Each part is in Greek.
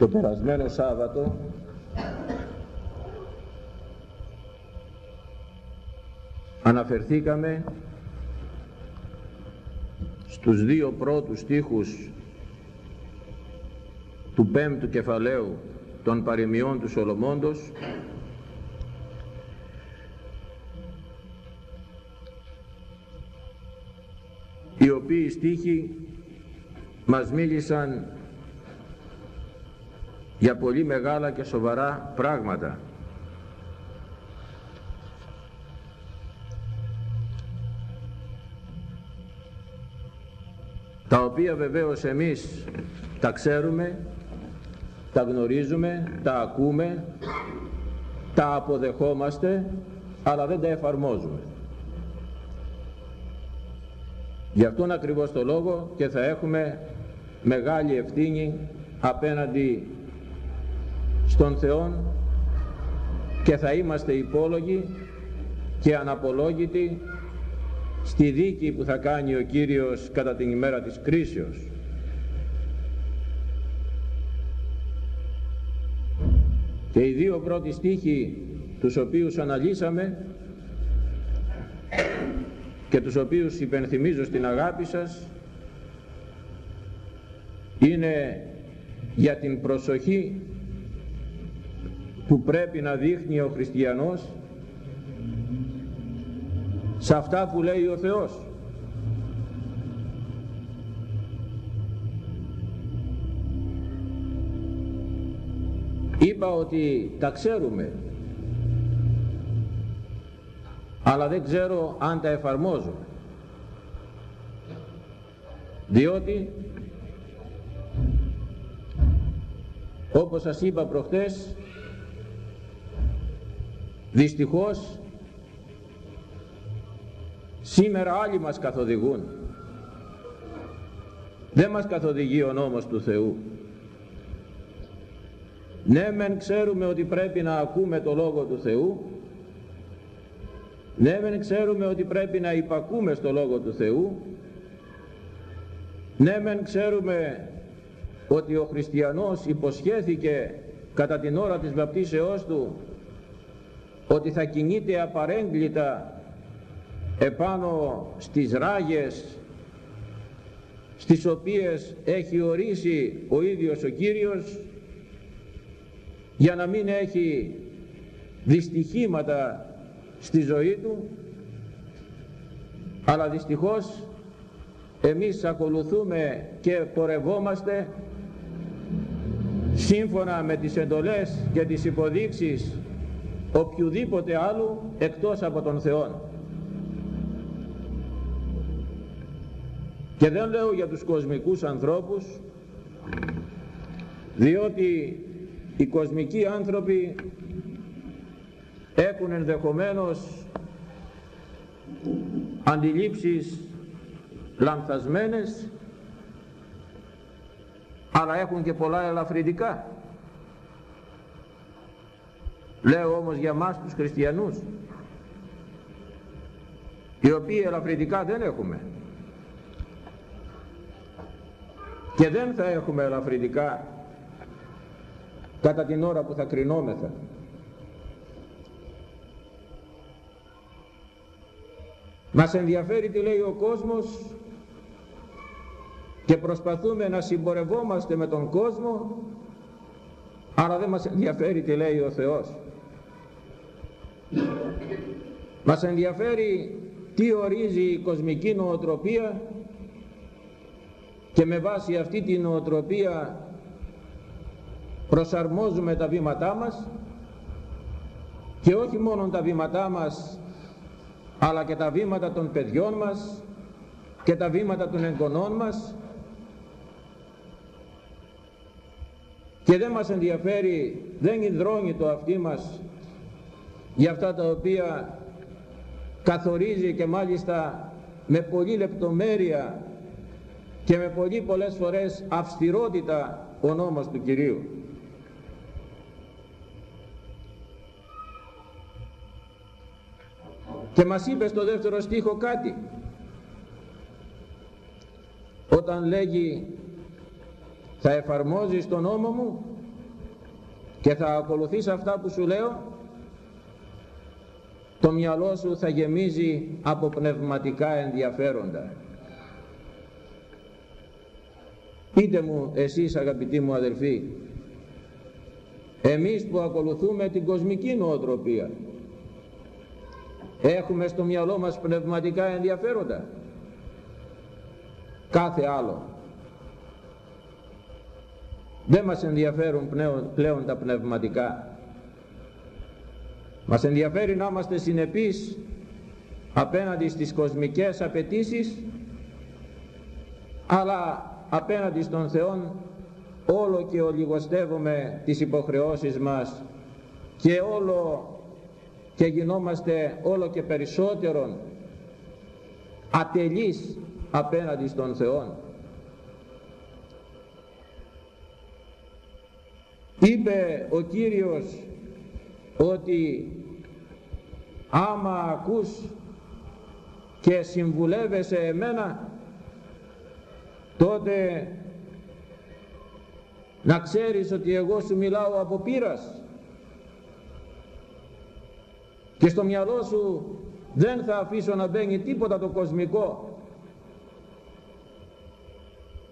Το περασμένο Σάββατο αναφερθήκαμε στους δύο πρώτους στίχους του πέμπτου κεφαλαίου των παροιμιών του Σολομώντος. Οι οποίοι στίχοι μας μίλησαν για πολύ μεγάλα και σοβαρά πράγματα. τα οποία βεβαίως εμείς τα ξέρουμε, τα γνωρίζουμε, τα ακούμε, τα αποδεχόμαστε, αλλά δεν τα εφαρμόζουμε. Γι' αυτόν ακριβώς το λόγο και θα έχουμε μεγάλη ευθύνη απέναντι στον Θεό και θα είμαστε υπόλογοι και αναπολόγητοι στη δίκη που θα κάνει ο Κύριος κατά την ημέρα της κρίσεως. Και οι δύο πρώτοι στίχοι τους οποίους αναλύσαμε και τους οποίους υπενθυμίζω στην αγάπη σας είναι για την προσοχή που πρέπει να δείχνει ο χριστιανός σε αυτά που λέει ο Θεός. Είπα ότι τα ξέρουμε αλλά δεν ξέρω αν τα εφαρμόζω διότι όπως σας είπα προχτές δυστυχώς σήμερα άλλοι μας καθοδηγούν. Δεν μας καθοδηγεί ο νόμος του Θεού. Ναι μεν ξέρουμε ότι πρέπει να ακούμε το Λόγο του Θεού. Ναι μεν ξέρουμε ότι πρέπει να υπακούμε στο Λόγο του Θεού. Ναι μεν ξέρουμε ότι ο χριστιανός υποσχέθηκε κατά την ώρα της βαπτίσεώς του ότι θα κινείται απαρέγκλητα επάνω στις ράγες στις οποίες έχει ορίσει ο ίδιος ο Κύριος για να μην έχει δυστυχήματα στη ζωή του αλλά δυστυχώς εμείς ακολουθούμε και πορευόμαστε σύμφωνα με τις εντολές και τις υποδείξεις οποιοδήποτε άλλου εκτός από τον Θεό. Και δεν λέω για τους κοσμικούς ανθρώπους διότι οι κοσμικοί άνθρωποι έχουν ενδεχομένως αντιλήψεις λανθασμένες αλλά έχουν και πολλά ελαφρυντικά λέω όμως για μας τους χριστιανούς οι οποίοι ελαφρυντικά δεν έχουμε και δεν θα έχουμε ελαφρυντικά κατά την ώρα που θα κρινόμεθα Μας ενδιαφέρει τι λέει ο κόσμος και προσπαθούμε να συμπορευόμαστε με τον κόσμο αλλά δεν μας ενδιαφέρει τι λέει ο Θεός. Μας ενδιαφέρει τι ορίζει η κοσμική νοοτροπία και με βάση αυτή την νοοτροπία προσαρμόζουμε τα βήματά μας και όχι μόνο τα βήματά μας αλλά και τα βήματα των παιδιών μας και τα βήματα των εγγονών μας. Και δεν μας ενδιαφέρει, δεν υδρώνει το αυτί μας για αυτά τα οποία καθορίζει και μάλιστα με πολύ λεπτομέρεια και με πολύ πολλές φορές αυστηρότητα ο νόμος του Κυρίου. Και μας είπε στο δεύτερο στίχο κάτι. Όταν λέγει θα εφαρμόζεις τον νόμο μου και θα ακολουθείς αυτά που σου λέω το μυαλό σου θα γεμίζει από πνευματικά ενδιαφέροντα. Πείτε μου εσείς αγαπητοί μου αδελφοί εμείς που ακολουθούμε την κοσμική νοοτροπία έχουμε στο μυαλό μας πνευματικά ενδιαφέροντα; Κάθε άλλο. Δεν μας ενδιαφέρουν πλέον, πλέον τα πνευματικά μας ενδιαφέρει να είμαστε συνεπείς απέναντι στις κοσμικές απαιτήσεις, αλλά απέναντι στον Θεό όλο και ολιγοστεύουμε τις υποχρεώσεις μας και όλο και γινόμαστε όλο και περισσότερον ατελείς απέναντι στον Θεό. Είπε ο Κύριος ότι άμα ακούς και συμβουλεύεσαι εμένα τότε να ξέρεις ότι εγώ σου μιλάω από πείρας. Και στο μυαλό σου δεν θα αφήσω να μπαίνει τίποτα το κοσμικό.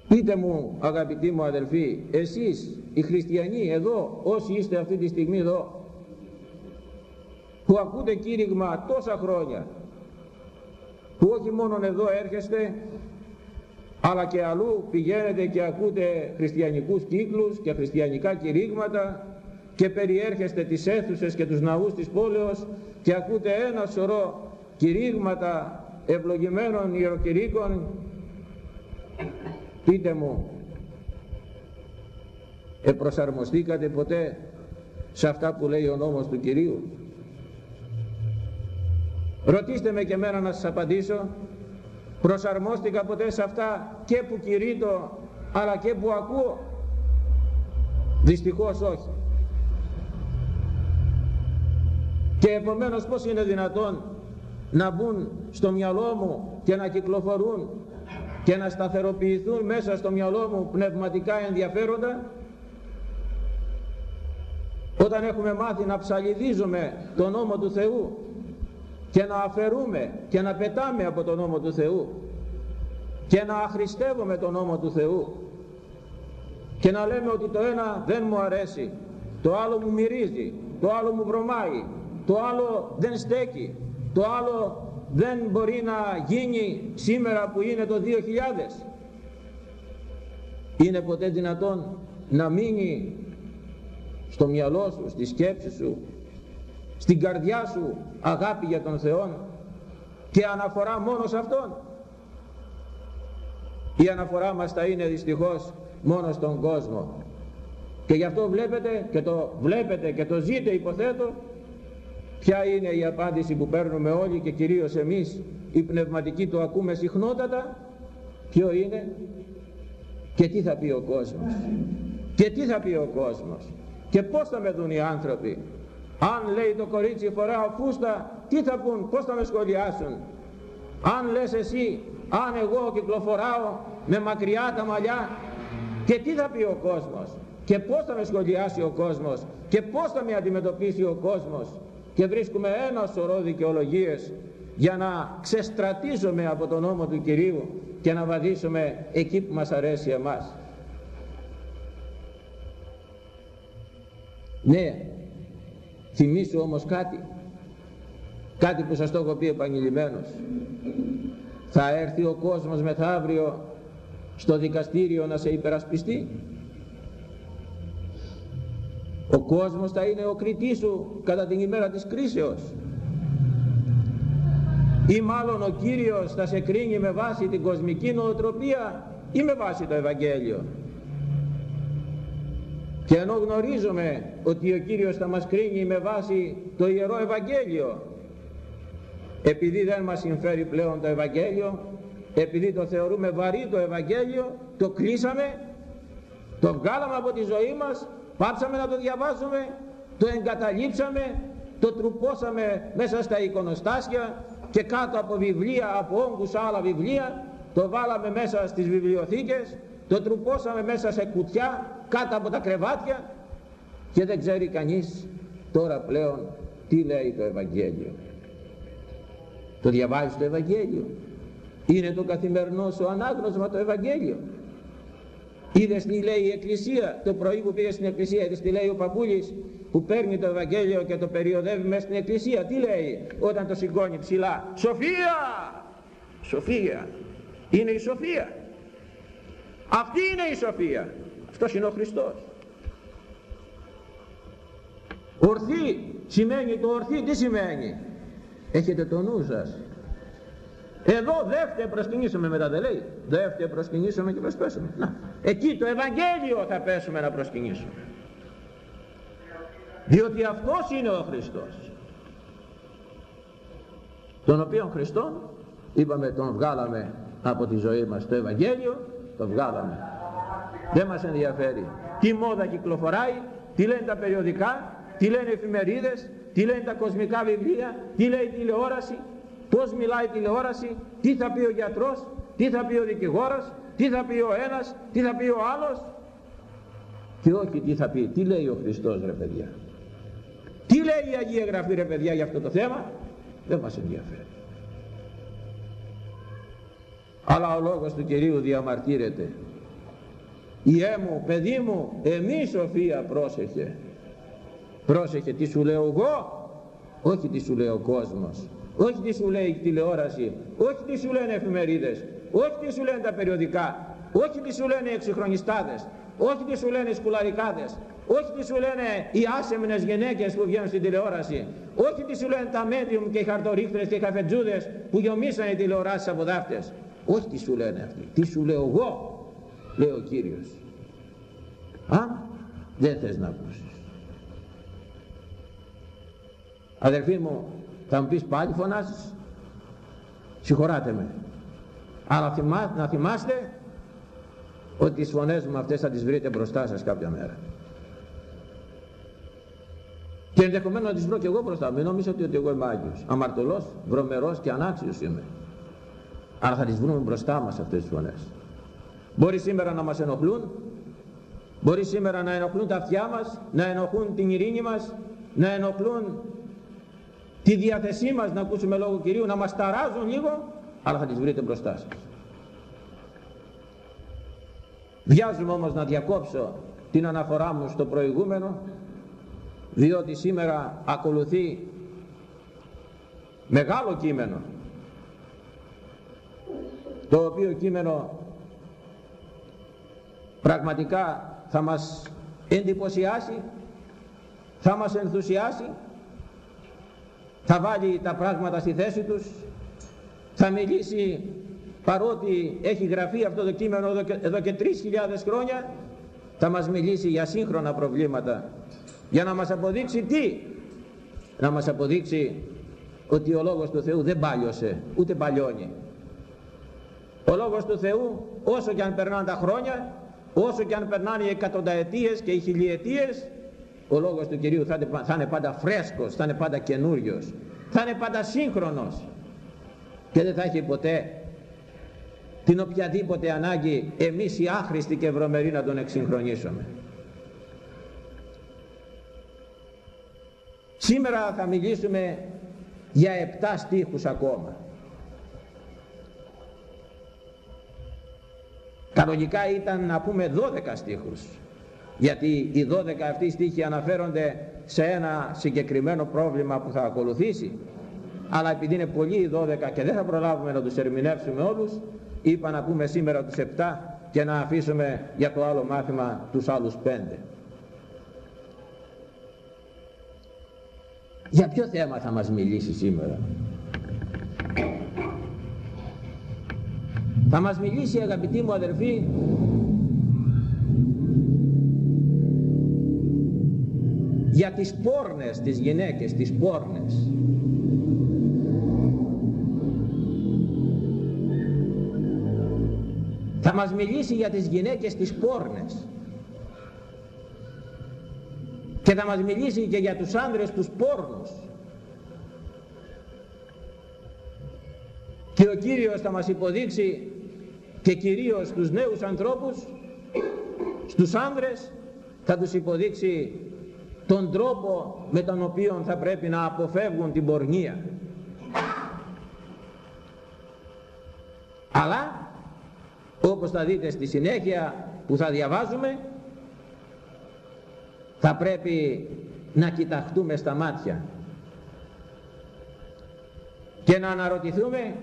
Πείτε μου αγαπητοί μου αδελφοί εσείς οι χριστιανοί εδώ όσοι είστε αυτή τη στιγμή εδώ που ακούτε κήρυγμα τόσα χρόνια που όχι μόνο εδώ έρχεστε αλλά και αλλού πηγαίνετε και ακούτε χριστιανικούς κύκλους και χριστιανικά κηρύγματα και περιέρχεστε τις αίθουσες και τους ναούς της πόλεως και ακούτε ένα σωρό κηρύγματα ευλογημένων ιεροκηρύκων πείτε μου επροσαρμοστήκατε ποτέ σε αυτά που λέει ο νόμος του Κυρίου; Ρωτήστε με και μένα να σας απαντήσω. Προσαρμόστηκα ποτέ σε αυτά και που κηρύττω αλλά και που ακούω. Δυστυχώς όχι. Και επομένως πως είναι δυνατόν να μπουν στο μυαλό μου και να κυκλοφορούν και να σταθεροποιηθούν μέσα στο μυαλό μου πνευματικά ενδιαφέροντα; Όταν έχουμε μάθει να ψαλιδίζουμε τον νόμο του Θεού και να αφαιρούμε και να πετάμε από τον νόμο του Θεού και να αχρηστεύουμε τον νόμο του Θεού και να λέμε ότι το ένα δεν μου αρέσει το άλλο μου μυρίζει το άλλο μου βρωμάει το άλλο δεν στέκει το άλλο δεν μπορεί να γίνει σήμερα που είναι το 2000 είναι ποτέ δυνατόν να μείνει στο μυαλό σου, στη σκέψη σου στην καρδιά σου αγάπη για τον Θεό και αναφορά μόνο σε Αυτόν. Η αναφορά μας θα είναι δυστυχώς μόνο στον κόσμο. Και γι' αυτό βλέπετε και το βλέπετε και το ζείτε υποθέτω ποια είναι η απάντηση που παίρνουμε όλοι και κυρίως εμείς οι πνευματικοί το ακούμε συχνότατα ποιο είναι και τι θα πει ο κόσμος. Και τι θα πει ο κόσμος. Και πως θα με δουν οι άνθρωποι αν λέει το κορίτσι φοράω φούστα τι θα πούν πως θα με σχολιάσουν; Αν λες εσύ αν εγώ κυκλοφοράω με μακριά τα μαλλιά και τι θα πει ο κόσμος; Και πως θα με σχολιάσει ο κόσμος; Και πως θα με αντιμετωπίσει ο κόσμος; Και βρίσκουμε ένα σωρό δικαιολογίες για να ξεστρατίζουμε από τον νόμο του Κυρίου και να βαδίσουμε εκεί που μας αρέσει εμάς. Ναι, θυμίσου όμως κάτι, κάτι που σας το έχω πει επανειλημμένος. Θα έρθει ο κόσμος μεθαύριο στο δικαστήριο να σε υπερασπιστεί ο κόσμος θα είναι ο κριτής σου κατά την ημέρα της κρίσεως. Ή μάλλον ο Κύριος θα σε κρίνει με βάση την κοσμική νοοτροπία ή με βάση το Ευαγγέλιο. Και ενώ γνωρίζουμε ότι ο Κύριος θα μας κρίνει με βάση το Ιερό Ευαγγέλιο, επειδή δεν μας συμφέρει πλέον το Ευαγγέλιο, επειδή το θεωρούμε βαρύ το Ευαγγέλιο, το κλείσαμε, το βγάλαμε από τη ζωή μας πάψαμε να το διαβάζουμε, το εγκαταλείψαμε, το τρουπώσαμε μέσα στα εικονοστάσια και κάτω από βιβλία, από όγκους άλλα βιβλία, το βάλαμε μέσα στις βιβλιοθήκες, το τρουπώσαμε μέσα σε κουτιά, κάτω από τα κρεβάτια και δεν ξέρει κανείς τώρα πλέον τι λέει το Ευαγγέλιο. Το διαβάζει το Ευαγγέλιο. Είναι το καθημερινό σου ανάγνωσμα το Ευαγγέλιο. Είδες τι λέει η Εκκλησία, το πρωί που πήγες στην Εκκλησία, είδες τι λέει ο Παπούλης που παίρνει το Ευαγγέλιο και το περιοδεύει μέσα στην Εκκλησία. Τι λέει όταν το σηκώνει ψηλά; Σοφία! Σοφία. Είναι η σοφία. Αυτή είναι η σοφία. Αυτός είναι ο Χριστός. Ορθή σημαίνει το ορθή τι σημαίνει; Έχετε το νου σας. Εδώ δεύτερε προσκυνήσουμε μετά δεν λέει. Δεύτερε προσκυνήσουμε και προσπέσουμε. Να. Εκεί το Ευαγγέλιο θα πέσουμε να προσκυνήσουμε. Διότι αυτός είναι ο Χριστός. Τον οποίο Χριστόν είπαμε τον βγάλαμε από τη ζωή μας το Ευαγγέλιο, το βγάλαμε. Δεν μας ενδιαφέρει τι μόδα κυκλοφοράει, τι λένε τα περιοδικά, τι λένε οι εφημερίδες, τι λένε τα κοσμικά βιβλία, τι λέει η τηλεόραση, πώς μιλάει η τηλεόραση, τι θα πει ο γιατρός, τι θα πει ο δικηγόρος, τι θα πει ο ένας, τι θα πει ο άλλος και όχι τι θα πει, τι λέει ο Χριστός ρε παιδιά. Τι λέει η Αγία Γραφή ρε παιδιά για αυτό το θέμα, δεν μας ενδιαφέρει. Αλλά ο λόγος του Κυρίου διαμαρτύρεται. Ιέ μου, παιδί μου, εμεί Σοφία πρόσεχε. Πρόσεχε τι σου λέω εγώ, όχι τι σου λέει ο κόσμος. Όχι τι σου λέει η τηλεόραση, όχι τι σου λένε εφημερίδες, όχι τι σου λένε τα περιοδικά, όχι τι σου λένε οι εξυγχρονιστάδες, όχι τι σου λένε οι σκουλαρικάδες, όχι τι σου λένε οι άσεμνες γυναίκες που βγαίνουν στην τηλεόραση, όχι τι σου λένε τα medium και οι χαρτορίχτρες και οι καφετζούδες που γεμίσαν οι τηλεοράσεις από δάφτες. Όχι τι σου λένε αυτοί, τι σου λέω εγώ, λέει ο Κύριος. Α, δεν θες να ακούσεις. Αδερφοί μου, θα μου πεις πάλι φωνάζεις, συγχωράτε με. Αλλά να θυμάστε ότι τις φωνές μου αυτές θα τις βρείτε μπροστά σας κάποια μέρα. Και ενδεχομένως να τις βρω και εγώ μπροστά. Μην νομίζετε ότι εγώ είμαι Άγιος. Αμαρτωλός, βρωμερός και ανάξιος είμαι. Αλλά θα τις βρούμε μπροστά μας αυτές τις φωνές. Μπορεί σήμερα να μας ενοχλούν, μπορεί σήμερα να ενοχλούν τα αυτιά μας, να ενοχλούν την ειρήνη μας, να ενοχλούν τη διάθεσή μας να ακούσουμε λόγο Κυρίου, να μας ταράζουν λίγο, αλλά θα τις βρείτε μπροστά σας. Βιάζομαι όμως να διακόψω την αναφορά μου στο προηγούμενο, διότι σήμερα ακολουθεί μεγάλο κείμενο, το οποίο κείμενο πραγματικά θα μας εντυπωσιάσει, θα μας ενθουσιάσει, θα βάλει τα πράγματα στη θέση τους, θα μιλήσει παρότι έχει γραφεί αυτό το κείμενο εδώ και, εδώ και 3.000 χρόνια, θα μας μιλήσει για σύγχρονα προβλήματα, για να μας αποδείξει τι, να μας αποδείξει ότι ο Λόγος του Θεού δεν πάλιωσε, ούτε παλιώνει. Ο Λόγος του Θεού όσο και αν περνάνε τα χρόνια, όσο και αν περνάνε οι εκατονταετίες και οι χιλιετίες, ο Λόγος του Κυρίου θα είναι, θα είναι πάντα φρέσκος, θα είναι πάντα καινούριος, θα είναι πάντα σύγχρονος και δεν θα έχει ποτέ την οποιαδήποτε ανάγκη εμείς οι άχρηστοι και βρωμεροί να τον εξυγχρονίσουμε. Σήμερα θα μιλήσουμε για επτά στίχους ακόμα. Κανονικά ήταν να πούμε 12 στίχους. Γιατί οι 12 αυτοί στίχοι αναφέρονται σε ένα συγκεκριμένο πρόβλημα που θα ακολουθήσει. Αλλά επειδή είναι πολλοί οι 12 και δεν θα προλάβουμε να τους ερμηνεύσουμε όλους είπα να πούμε σήμερα τους 7 και να αφήσουμε για το άλλο μάθημα τους άλλους 5 για ποιο θέμα θα μας μιλήσει σήμερα; Θα μας μιλήσει αγαπητοί μου αδερφοί για τις πόρνες, τις γυναίκες, τις πόρνες. Θα μας μιλήσει για τις γυναίκες τις πόρνες. Και θα μας μιλήσει και για τους άνδρες τους πόρνους. Και ο Κύριος θα μας υποδείξει και κυρίως τους νέους ανθρώπους, στους άνδρες, θα τους υποδείξει τον τρόπο με τον οποίο θα πρέπει να αποφεύγουν την πορνεία. Αλλά όπως θα δείτε στη συνέχεια που θα διαβάζουμε θα πρέπει να κοιταχτούμε στα μάτια και να αναρωτηθούμε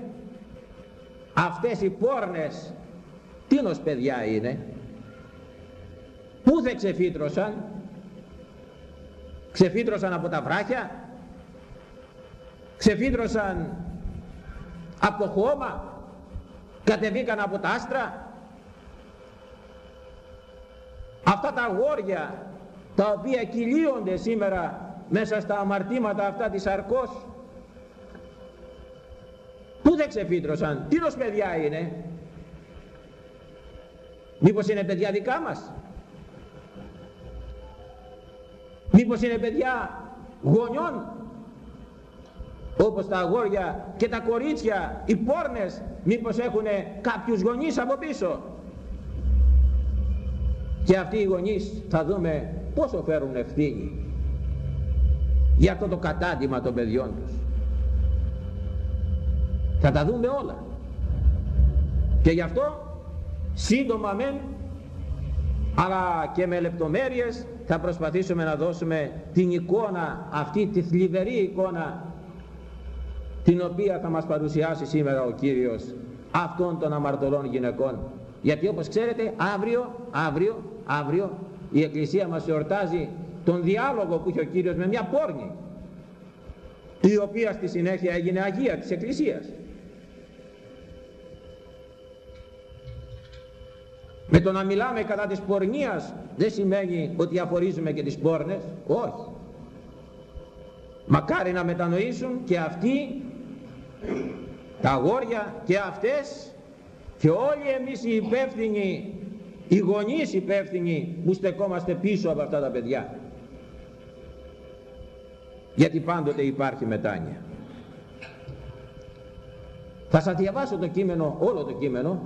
αυτές οι πόρνες τίνος παιδιά είναι πού δεν ξεφύτρωσαν; Ξεφύτρωσαν από τα βράχια; Ξεφύτρωσαν από χώμα; Κατεβήκαν από τα άστρα; Αυτά τα αγόρια τα οποία κυλίονται σήμερα μέσα στα αμαρτήματα αυτά της αρκός πού δεν ξεφύτρωσαν; Τι παιδιά είναι; Μήπως είναι παιδιά δικά μας; Μήπως είναι παιδιά γονιών; Όπως τα αγόρια και τα κορίτσια οι πόρνες μήπως έχουν κάποιους γονείς από πίσω; Και αυτοί οι γονείς θα δούμε πόσο φέρουν ευθύνη για αυτό το κατάντημα των παιδιών τους θα τα δούμε όλα. Και γι' αυτό σύντομα μεν αλλά και με λεπτομέρειες θα προσπαθήσουμε να δώσουμε την εικόνα αυτή τη θλιβερή εικόνα την οποία θα μας παρουσιάσει σήμερα ο Κύριος αυτών των αμαρτωλών γυναικών. Γιατί όπως ξέρετε αύριο, αύριο, αύριο η Εκκλησία μας εορτάζει τον διάλογο που είχε ο Κύριος με μια πόρνη η οποία στη συνέχεια έγινε Αγία της Εκκλησίας με το να μιλάμε κατά της πορνείας δεν σημαίνει ότι αφορίζουμε και τις πόρνες. Όχι. Μακάρι να μετανοήσουν και αυτοί τα αγόρια και αυτές και όλοι εμείς οι υπεύθυνοι οι γονείς υπεύθυνοι που στεκόμαστε πίσω από αυτά τα παιδιά. Γιατί πάντοτε υπάρχει μετάνοια. Θα σας διαβάσω το κείμενο όλο το κείμενο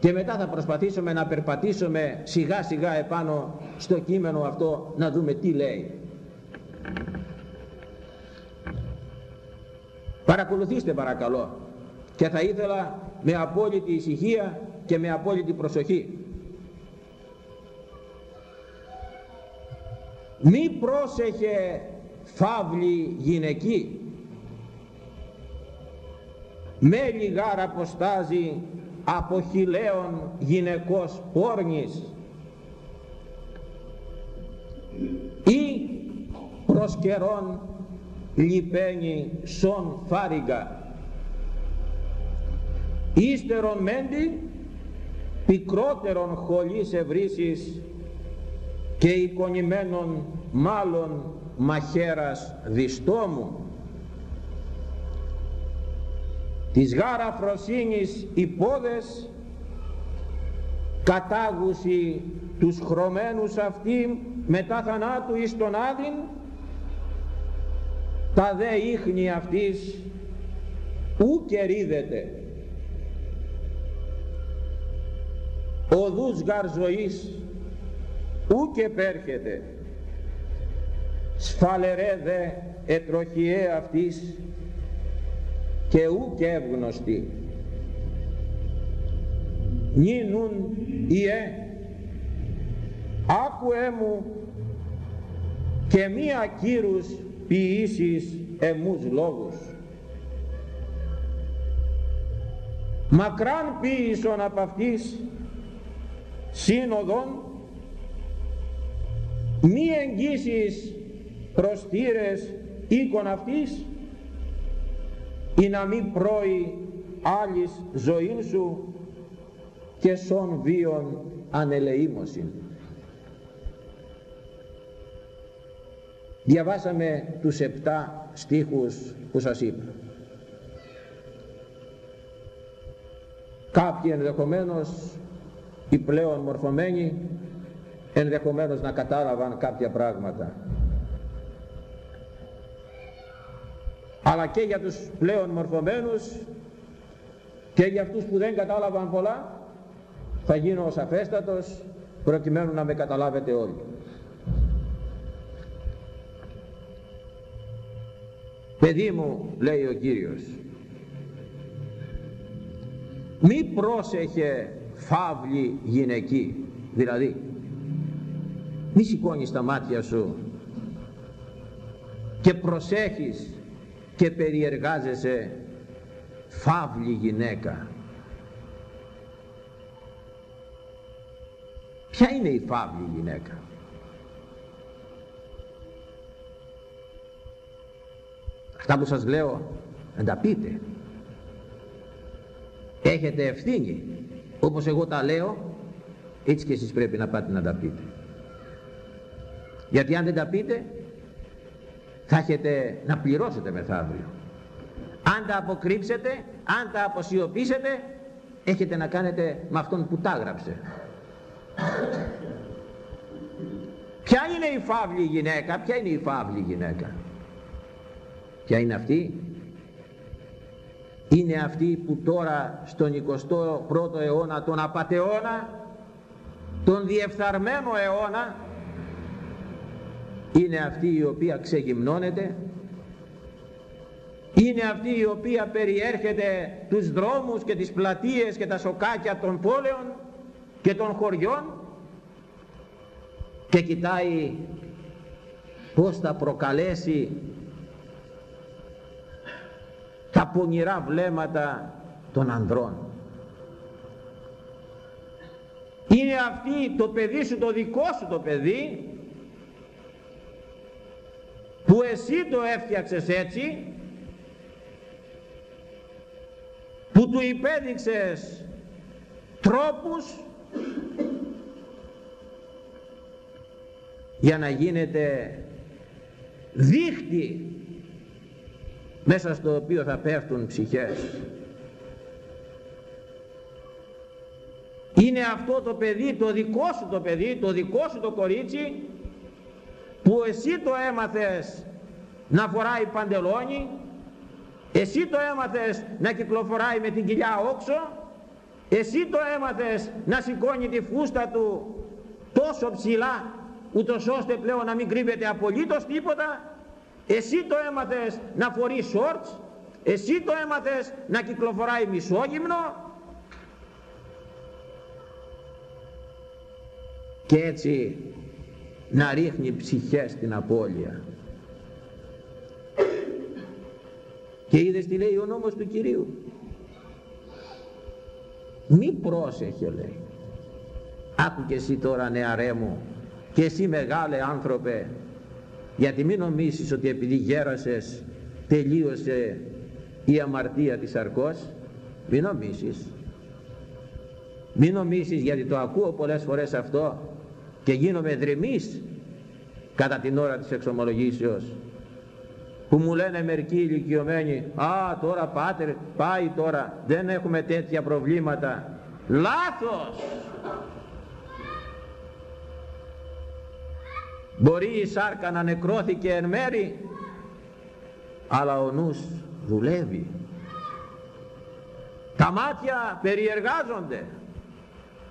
και μετά θα προσπαθήσουμε να περπατήσουμε σιγά σιγά επάνω στο κείμενο αυτό να δούμε τι λέει. Παρακολουθήστε παρακαλώ. Και θα ήθελα με απόλυτη ησυχία και με απόλυτη προσοχή. Μη πρόσεχε φαύλη γυναική. Με λιγάρα αποστάζει από χιλέων γυναικός πόρνης ή προς καιρόν λιπαίνει σον φάριγγα. Ύστερον μέντι πικρότερον χολής ευρύσης και εικονημένων μάλλον μαχαίρας διστόμου της γάρα φροσύνης υπόδες κατάγουση τους χρωμένους αυτοί μετά θανάτου εις τον άδειν τα δε ίχνη αυτής ου κερίδεται οδούς γαρ ζωής ου και πέρχεται. Σφαλερέ δε ετροχιέ αυτής και ου και ευγνωστή νουν ιε άκουέ μου και μία κύρους ποιήσεις εμούς λόγους. Μακράν ποιήσον από αυτής σύνοδον μη εγγύσεις προστήρες οίκον αυτής ή να μη πρώει άλλης ζωήν σου και σον βίον ανελεήμωσιν. Διαβάσαμε τους επτά στίχους που σας είπα. Κάποιοι ενδεχομένως οι πλέον μορφωμένοι ενδεχομένως να κατάλαβαν κάποια πράγματα. αλλά και για τους πλέον μορφωμένους και για αυτούς που δεν κατάλαβαν πολλά θα γίνω ο σαφέστατος προκειμένου να με καταλάβετε όλοι. Παιδί μου, λέει ο Κύριος, μη πρόσεχε φαύλη γυναική, δηλαδή μη σηκώνεις τα μάτια σου και προσέχεις και περιεργάζεσαι φαύλη γυναίκα. Ποια είναι η φαύλη γυναίκα; Αυτά που σας λέω να τα πείτε. Έχετε ευθύνη. Όπως εγώ τα λέω έτσι και εσείς πρέπει να πάτε να τα πείτε. Γιατί αν δεν τα πείτε θα έχετε να πληρώσετε μεθαύριο. Αν τα αποκρύψετε αν τα αποσιωπήσετε έχετε να κάνετε με αυτόν που τα έγραψε ποια είναι η φαύλη γυναίκα ποια είναι η φαύλη γυναίκα; Ποια είναι αυτή; Είναι αυτή που τώρα στον 21ο αιώνα τον απατεώνα τον διεφθαρμένο αιώνα είναι αυτή η οποία ξεγυμνώνεται είναι αυτή η οποία περιέρχεται τους δρόμους και τις πλατείες και τα σοκάκια των πόλεων και των χωριών και κοιτάει πως θα προκαλέσει τα πονηρά βλέμματα των ανδρών. Είναι αυτή το παιδί σου, το δικό σου το παιδί, που εσύ το έφτιαξες έτσι, που του υπέδειξες τρόπους για να γίνεται δίχτυ μέσα στο οποίο θα πέφτουν ψυχές. Είναι αυτό το παιδί το δικό σου το παιδί το δικό σου το κορίτσι που εσύ το έμαθες να φοράει παντελόνι εσύ το έμαθες να κυκλοφοράει με την κοιλιά όξο εσύ το έμαθες να σηκώνει τη φούστα του τόσο ψηλά ούτως ώστε πλέον να μην κρύβεται απολύτως τίποτα εσύ το έμαθες να φορεί σόρτς εσύ το έμαθες να κυκλοφοράει μισόγυμνο. Και έτσι να ρίχνει ψυχές στην απώλεια. Και είδες τι λέει ο νόμος του Κυρίου; Μη πρόσεχε λέει. Άκου και εσύ τώρα νεαρέ μου και εσύ μεγάλε άνθρωπε γιατί μην νομίσεις ότι επειδή γέρασες τελείωσε η αμαρτία της αρκός μην νομίσεις. Μην νομίσεις γιατί το ακούω πολλές φορές αυτό και γίνομαι δρυμής κατά την ώρα της εξομολογήσεως που μου λένε μερικοί ηλικιωμένοι «Α, τώρα πάτερ, πάει τώρα, δεν έχουμε τέτοια προβλήματα». Λάθος! Μπορεί η σάρκα να νεκρώθηκε εν μέρη, αλλά ο νους δουλεύει. Τα μάτια περιεργάζονται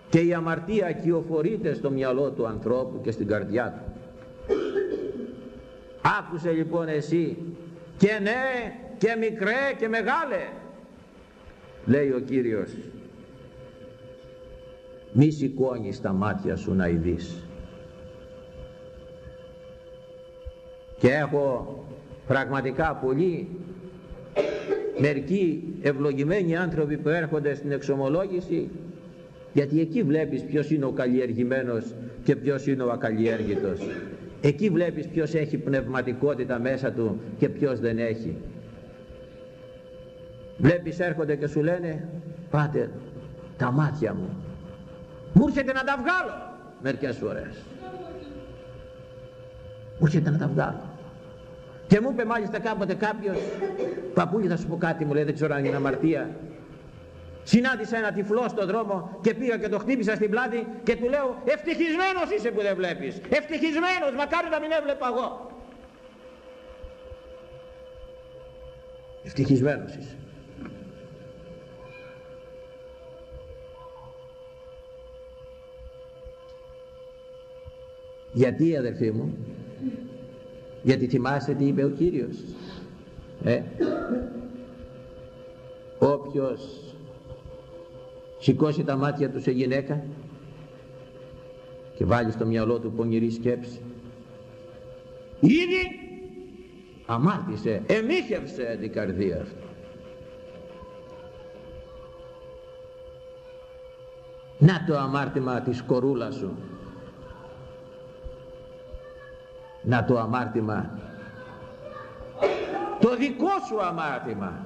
και η αμαρτία κυοφορείται στο μυαλό του ανθρώπου και στην καρδιά του. Άκουσε λοιπόν εσύ και ναι και μικρέ και μεγάλε λέει ο Κύριος μη σηκώνεις τα μάτια σου να ειδείς και έχω πραγματικά πολλοί μερικοί ευλογημένοι άνθρωποι που έρχονται στην εξομολόγηση γιατί εκεί βλέπεις ποιος είναι ο καλλιεργημένος και ποιος είναι ο ακαλλιέργητος. Εκεί βλέπεις ποιος έχει πνευματικότητα μέσα του και ποιος δεν έχει. Βλέπεις έρχονται και σου λένε πάτερ τα μάτια μου μου έρχεται να τα βγάλω μερικές φορές. Μου έρχεται να τα βγάλω. Και μου είπε μάλιστα κάποτε κάποιος παππούλη θα σου πω κάτι μου λέει δεν ξέρω αν είναι αμαρτία συνάντησα ένα τυφλό στον δρόμο και πήγα και το χτύπησα στην πλάτη και του λέω ευτυχισμένος είσαι που δεν βλέπεις. Ευτυχισμένος μακάρι να μην έβλεπα εγώ ευτυχισμένος είσαι. Γιατί αδερφοί μου γιατί θυμάστε τι είπε ο Κύριος Ε, όποιος σηκώσει τα μάτια του σε γυναίκα και βάλει στο μυαλό του πονηρή σκέψη. Ήδη αμάρτησε, εμίχευσε την καρδία αυτή να το αμάρτημα της κορούλας σου. Να το αμάρτημα. Το δικό σου αμάρτημα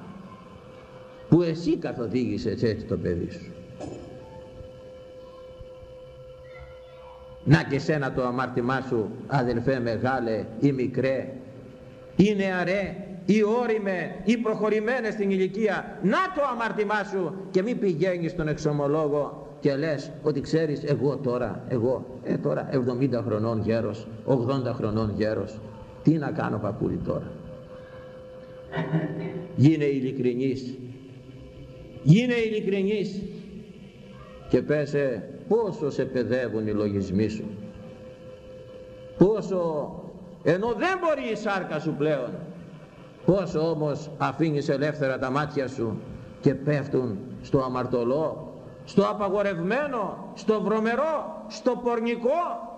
που εσύ καθοδήγησες έτσι το παιδί σου να και σένα το αμάρτημά σου αδελφέ μεγάλε ή μικρέ. Ή νεαρέ ή όριμες ή προχωρημένες στην ηλικία. Να το αμάρτημά σου και μην πηγαίνεις στον εξομολόγο και λες ότι ξέρεις εγώ τώρα εγώ ε, τώρα 70 χρονών γέρος 80 χρονών γέρος. Τι να κάνω παππούλη τώρα; Γίνε ειλικρινής. Γίνε ειλικρινής. Και πέσε πόσο σε παιδεύουν οι λογισμοί σου. Πόσο ενώ δεν μπορεί η σάρκα σου πλέον πόσο όμως αφήνεις ελεύθερα τα μάτια σου και πέφτουν στο αμαρτωλό στο απαγορευμένο στο βρωμερό στο πορνικό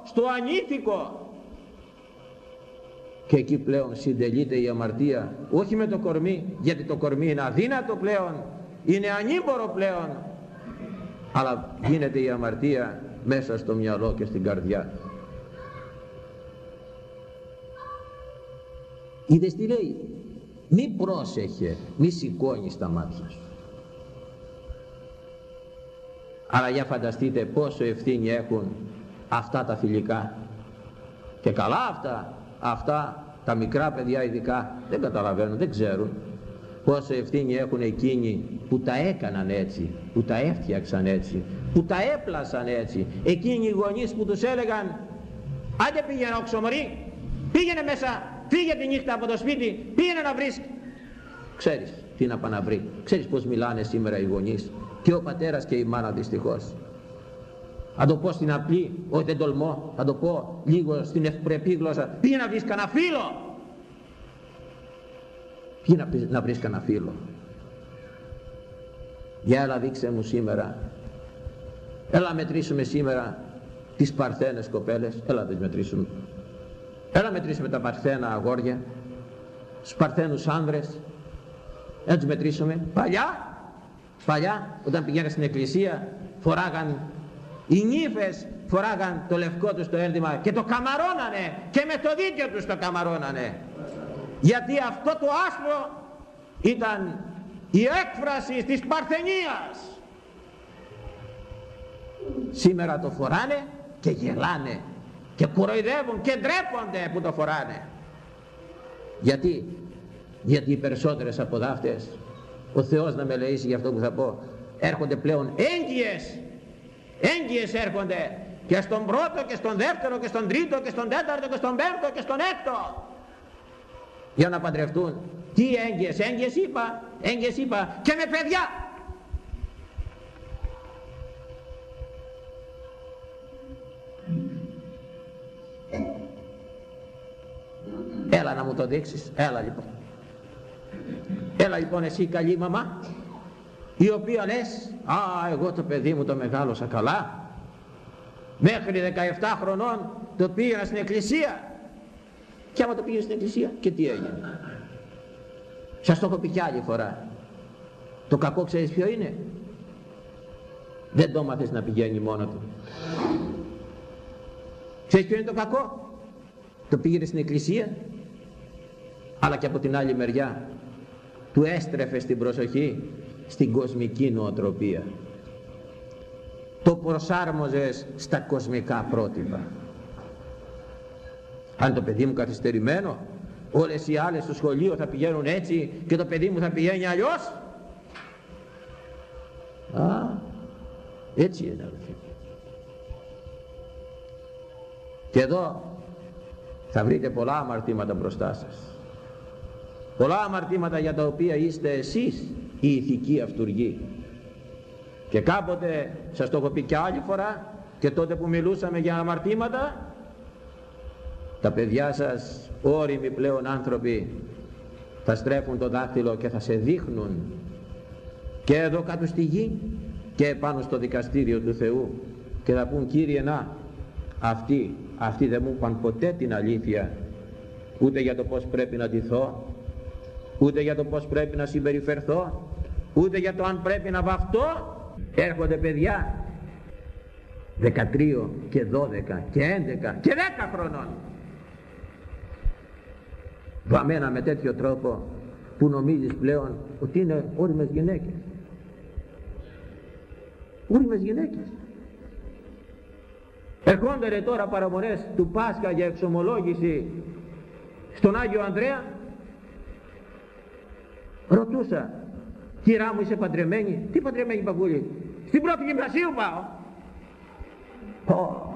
στο ανήθικο. Και εκεί πλέον συντελείται η αμαρτία όχι με το κορμί γιατί το κορμί είναι αδύνατο πλέον είναι ανήμπορο πλέον αλλά γίνεται η αμαρτία μέσα στο μυαλό και στην καρδιά. Είδες τι λέει; Μη πρόσεχε μη σηκώνεις τα μάτια σου. Αλλά για φανταστείτε πόσο ευθύνη έχουν αυτά τα φιλικά. Και καλά αυτά αυτά τα μικρά παιδιά ειδικά δεν καταλαβαίνουν, δεν ξέρουν πόσο ευθύνη έχουν εκείνοι που τα έκαναν έτσι, που τα έφτιαξαν έτσι, που τα έπλασαν έτσι. Εκείνοι οι γονείς που τους έλεγαν άντε πήγαινε οξομορή, πήγαινε μέσα, φύγε τη νύχτα από το σπίτι, πήγαινε να βρεις. Ξέρεις τι να πάει να βρει, ξέρεις πως μιλάνε σήμερα οι γονείς και ο πατέρας και η μάνα δυστυχώς. Θα το πω στην απλή, όχι δεν τολμώ, θα το πω λίγο στην ευπρεπή γλώσσα. Πήγε να βρεις κανένα φίλο. Πήγε να, να βρεις κανένα φίλο; Για έλα δείξε μου σήμερα. Έλα μετρήσουμε σήμερα τις παρθένες κοπέλες. Έλα δεν μετρήσουμε. Έλα μετρήσουμε τα παρθένα αγόρια. Τους παρθένους άνδρες. Έλα τους μετρήσουμε. Παλιά. Παλιά όταν πηγαίνανε στην εκκλησία φοράγαν οι νύφες φοράγαν το λευκό τους το ένδυμα και το καμαρώνανε και με το δίκιο τους το καμαρώνανε γιατί αυτό το άσπρο ήταν η έκφραση της παρθενίας. Σήμερα το φοράνε και γελάνε και κοροϊδεύουν και ντρέπονται που το φοράνε. Γιατί γιατί οι περισσότερες από δάφτες ο Θεός να με λέει για αυτό που θα πω έρχονται πλέον έγκυες. Έγκυες έρχονται και στον πρώτο και στον δεύτερο και στον τρίτο και στον τέταρτο και στον πέμπτο και στον έκτο για να παντρευτούν. Τι έγκυες, έγκυες είπα έγκυες είπα. Και με παιδιά. Έλα να μου το δείξεις. Έλα λοιπόν. Έλα λοιπόν εσύ καλή μαμά η οποία λες α εγώ το παιδί μου το μεγάλωσα καλά. Μέχρι 17 χρονών το πήγαινα στην εκκλησία και άμα το πήγαινε στην εκκλησία και τι έγινε. Σας το έχω πει κι άλλη φορά. Το κακό ξέρεις ποιο είναι; Δεν το μάθες να πηγαίνει μόνο του. Ξέρεις ποιο είναι το κακό; Το πήγαινε στην εκκλησία αλλά και από την άλλη μεριά του έστρεφε στην προσοχή στην κοσμική νοοτροπία. Το προσάρμοζες στα κοσμικά πρότυπα αν το παιδί μου καθυστερημένο όλες οι άλλες στο σχολείο θα πηγαίνουν έτσι και το παιδί μου θα πηγαίνει αλλιώς. Α έτσι είναι αδελφοί και εδώ θα βρείτε πολλά αμαρτήματα μπροστά σας. Πολλά αμαρτήματα για τα οποία είστε εσείς η ηθική αυτούργη και κάποτε σας το έχω πει και άλλη φορά και τότε που μιλούσαμε για αμαρτήματα τα παιδιά σας όριμοι πλέον άνθρωποι θα στρέφουν το δάχτυλο και θα σε δείχνουν. Και εδώ κάτω στη γη και πάνω στο δικαστήριο του Θεού. Και θα πούν Κύριε να αυτοί, αυτοί δεν μου είπαν ποτέ την αλήθεια ούτε για το πως πρέπει να ντυθώ ούτε για το πως πρέπει να συμπεριφερθώ ούτε για το αν πρέπει να βαφτώ έρχονται παιδιά 13 και 12 και 11 και 10 χρονών βαμμένα με τέτοιο τρόπο που νομίζεις πλέον ότι είναι όριμες γυναίκες. Όριμες γυναίκες. Ερχόνται τώρα παραμονές του Πάσχα για εξομολόγηση στον Άγιο Ανδρέα. Ρωτούσα κυρά μου είσαι παντρεμένη; Τι παντρεμένη παππούλη στην πρώτη γυμνασίου πάω oh.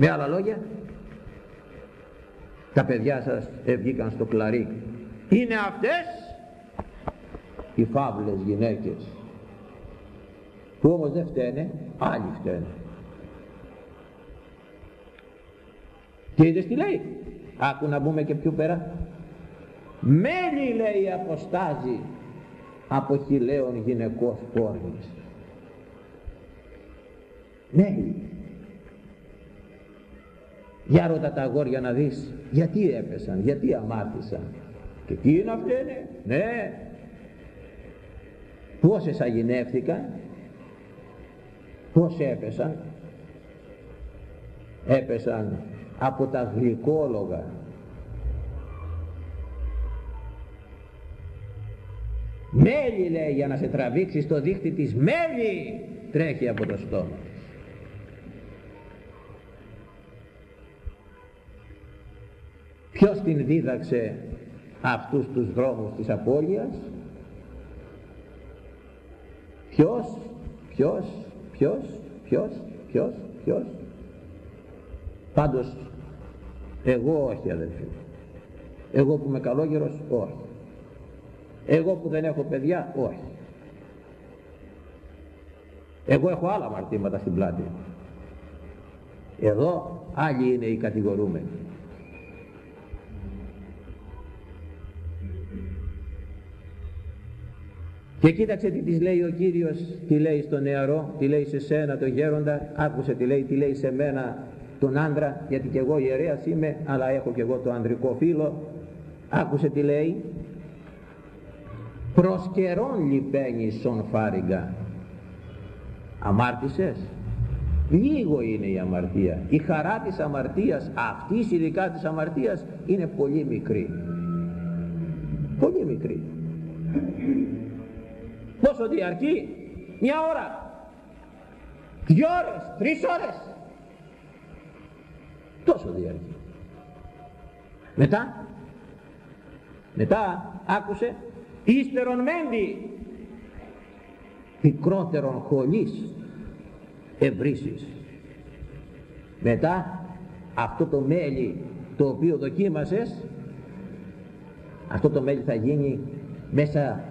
Με άλλα λόγια, τα παιδιά σας βγήκαν στο κλαρί. Είναι αυτές; Οι φαύλες γυναίκες που όμως δεν φταίνε, άλλοι φταίνε. Και είδες τι λέει, άκου να μπούμε και πιο πέρα. Μέλη λέει αποστάζει από χιλέων γυναικός πόρνης. Μέλη. Για ρώτα τα αγόρια να δεις γιατί έπεσαν, γιατί αμάρτησαν. Και τι είναι αυτές, ναι. Πόσες αγινεύθηκαν, πώς έπεσαν; Έπεσαν από τα γλυκόλογα. Μέλι λέει για να σε τραβήξεις στο δίχτυ της μέλι τρέχει από το στόμα. Ποιος την δίδαξε αυτούς τους δρόμους της απώλειας; Ποιος, ποιος, ποιος, ποιος, ποιος, ποιος; Πάντως εγώ όχι αδελφοί. Εγώ που είμαι καλόγερος όχι. Εγώ που δεν έχω παιδιά όχι. Εγώ έχω άλλα αμαρτήματα στην πλάτη. Εδώ άλλοι είναι οι κατηγορούμενοι. Και κοίταξε τι της λέει ο Κύριος, τι λέει στο νεαρό, τι λέει σε σένα το γέροντα, άκουσε τι λέει, τι λέει σε μένα τον άντρα, γιατί και εγώ ιερέας είμαι, αλλά έχω και εγώ το ανδρικό φίλο, άκουσε τι λέει, προς καιρόν λιπαίνει σον φάριγγα. Αμάρτησες. Λίγο είναι η αμαρτία. Η χαρά της αμαρτίας, αυτής ειδικά της αμαρτίας, είναι πολύ μικρή. Πολύ μικρή. Πόσο διαρκεί, μια ώρα, δυο ώρες, τρεις ώρες. Τόσο διαρκεί. Μετά, μετά άκουσε, ύστερον μέντι, μικρότερον χολής ευρύσεις. Μετά αυτό το μέλι το οποίο δοκίμασες, αυτό το μέλι θα γίνει μέσα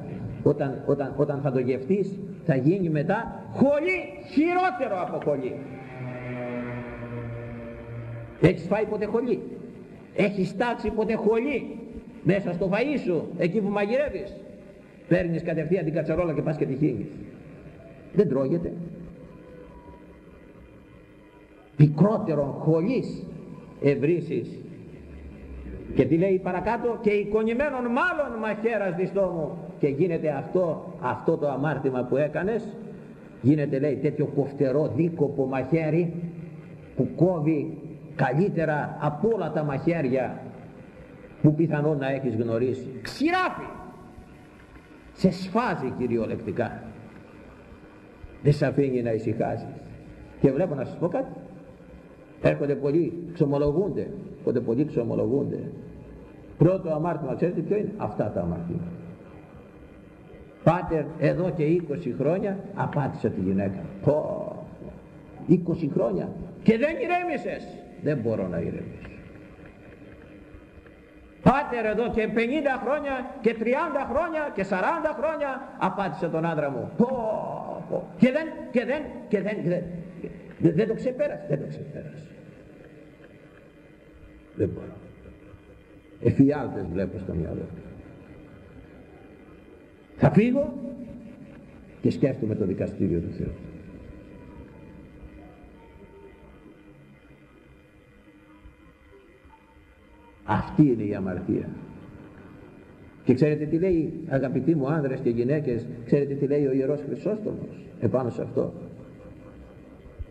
όταν, όταν, όταν θα το γευτείς θα γίνει μετά χολή χειρότερο από χολή έχεις φάει ποτέ χολή; Έχεις τάξει ποτέ χολή μέσα στο φαΐ σου εκεί που μαγειρεύεις; Παίρνεις κατευθείαν την κατσαρόλα και πας και τη χύνεις. Δεν τρώγεται. Πικρότερον χολής ευρύσεις. Και τι λέει παρακάτω και εικονημένον μάλλον μαχαίρας διστό μου και γίνεται αυτό, αυτό το αμάρτημα που έκανες. Γίνεται λέει τέτοιο κοφτερό δίκοπο μαχαίρι που κόβει καλύτερα από όλα τα μαχαίρια που πιθανόν να έχεις γνωρίσει. Ξηράφει! Σε σφάζει κυριολεκτικά. Δεν σε αφήνει να ησυχάσεις. Και βλέπω να σας πω κάτι. Έρχονται πολλοί ξομολογούνται. Έρχονται πολλοί ξομολογούνται. Πρώτο αμάρτημα ξέρετε ποιο είναι; Αυτά τα αμάρτημα Πάτερ εδώ και 20 χρόνια απάτησα τη γυναίκα. Πω, 20 χρόνια και δεν ηρέμησες. Δεν μπορώ να ηρεμήσω. Πάτερ εδώ και 50 χρόνια και 30 χρόνια και 40 χρόνια απάτησα τον άντρα μου. Πω, πω. Και δεν, και δεν, και δεν, και δεν. Δεν, δεν το ξεπέρασε, δεν το ξεπέρασε. Δεν μπορώ. Εφιάλτες βλέπω στο μυαλό. Θα φύγω και σκέφτομαι το δικαστήριο του Θεού. Αυτή είναι η αμαρτία. Και ξέρετε τι λέει αγαπητοί μου άνδρες και γυναίκες, ξέρετε τι λέει ο Ιερός Χρυσόστομος επάνω σε αυτό.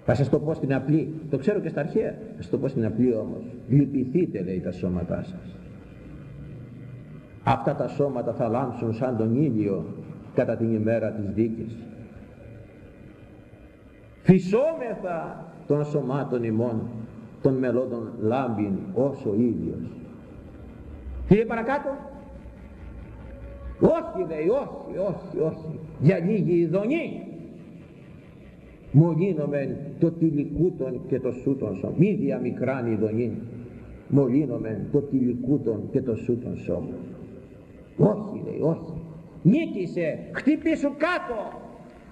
Θα σας το πω στην απλή, το ξέρω και στα αρχαία, θα σας το πω στην απλή όμως. Λυπηθείτε λέει τα σώματά σας. Αυτά τα σώματα θα λάμψουν σαν τον ήλιο κατά την ημέρα της δίκης. Φυσόμεθα των σωμάτων ημών, των μελών λάμπην όσο ήλιος. Κύριε παρακάτω. Όχι λέει, όχι, όχι, όχι. Για λίγη ειδονή. Μολύνομεν το τυλικούτον και το σούτον σώμα. Μη διαμικράνει ειδονή. Μολύνομεν το τυλικούτον και το σούτον σώμα. Όχι λέει, όχι. Νίκησε, χτύπησου κάτω.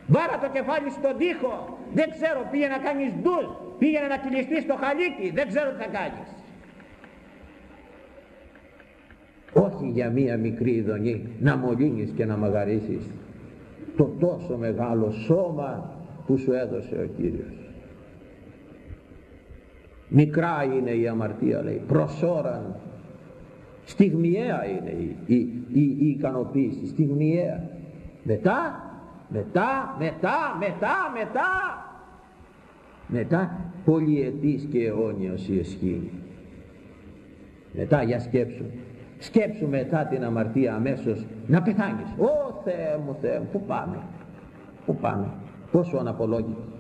Βάρα το κεφάλι στον τοίχο. Δεν ξέρω, πήγε να κάνεις ντουλ. Πήγαινε να κυλιστείς στο χαλίκι. Δεν ξέρω τι θα κάνεις. όχι για μία μικρή ειδονή να μολύνεις και να μαγαρίσεις το τόσο μεγάλο σώμα που σου έδωσε ο Κύριος μικρά είναι η αμαρτία λέει προσώραν στιγμιαία είναι η, η, η, η ικανοποίηση στιγμιαία. Μετά μετά μετά μετά μετά. Μετά πολυετής και αιώνιος η εσχήνη μετά για σκέψου. Σκέψου μετά την αμαρτία αμέσως να πεθάνεις. Ω Θεέ μου Θεέ μου πού πάμε; Πού πάμε; Πόσο αναπολόγητος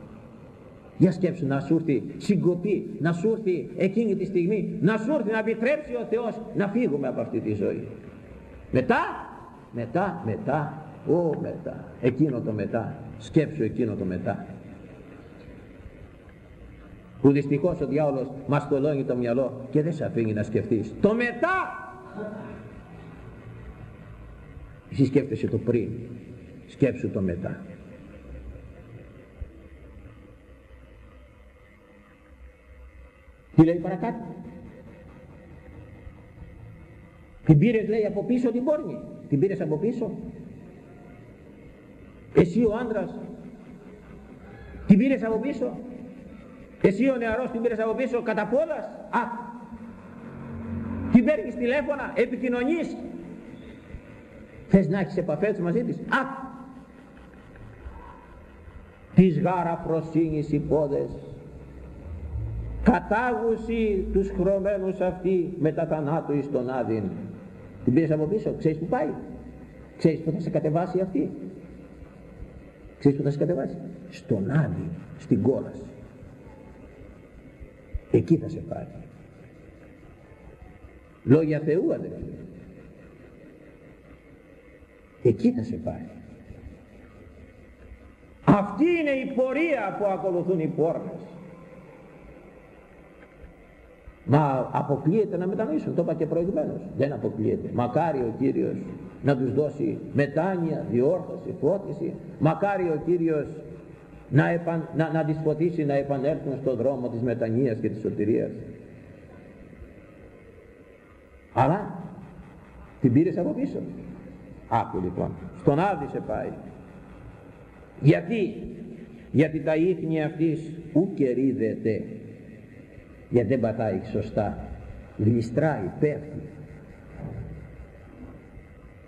για σκέψου να σου έρθει συγκοπή να σου έρθει εκείνη τη στιγμή να σου έρθει να επιτρέψει ο Θεός να φύγουμε από αυτή τη ζωή. Μετά μετά μετά Ω μετά. Εκείνο το μετά. Σκέψου εκείνο το μετά. Που δυστυχώς ο διάολος μας τολώνει το μυαλό και δεν σε αφήνει να σκεφτείς. Το μετά! Εσύ σκέφτεσαι το πριν, σκέψου το μετά. Λέει παρακάτω; Την πήρες λέει από πίσω την πόρνη. Την πήρες από πίσω. Εσύ ο άντρας την πήρες από πίσω. Εσύ ο νεαρός την πήρες από πίσω κατά πόλας. Α, την παίρνεις τηλέφωνα, επικοινωνείς. Θες να έχεις επαφές μαζί της; Α! Της γάρα προσύνης οι πόδες. Κατάγουση τους χρωμένους αυτή μετά θανάτου εις τον άδειν. Την πήρες από πίσω. Ξέρεις που πάει; Ξέρεις που θα σε κατεβάσει αυτή; Ξέρεις που θα σε κατεβάσει; Στον άδειν. Στην κόλαση. Εκεί θα σε πάρει. Λόγια Θεού αδελφοί. Εκεί θα σε πάρει. Αυτή είναι η πορεία που ακολουθούν οι πόρνες. Μα αποκλείεται να μετανοήσουν, το είπα και προηγουμένως. Δεν αποκλείεται. Μακάρι ο Κύριος να τους δώσει μετάνοια, διόρθωση, φώτιση. Μακάρι ο Κύριος να, επαν, να, να τις φωτίσει να επανέλθουν στον δρόμο της μετανοίας και της σωτηρίας. Αλλά την πήρες από πίσω. Άκου λοιπόν, στον Άδη σε πάει. Γιατί, γιατί τα ίχνη αυτής ου κερίδεται, γιατί δεν πατάει σωστά, γλιστράει, πέφτει.